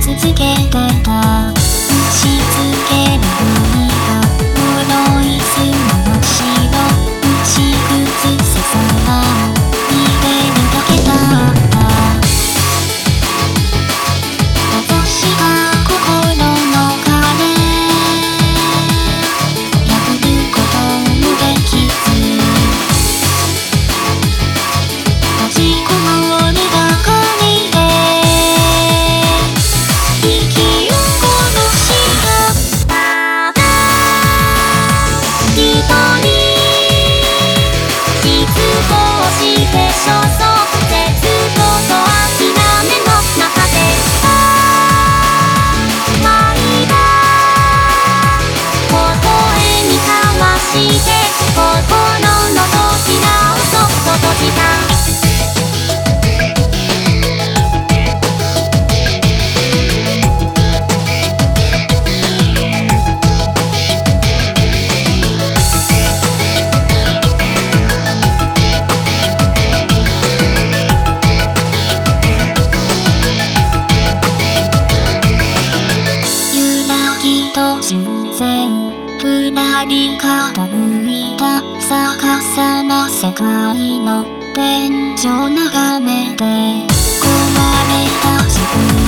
続けてた。押し付けるり傾いた逆さな世界の天井眺めて壊れた自分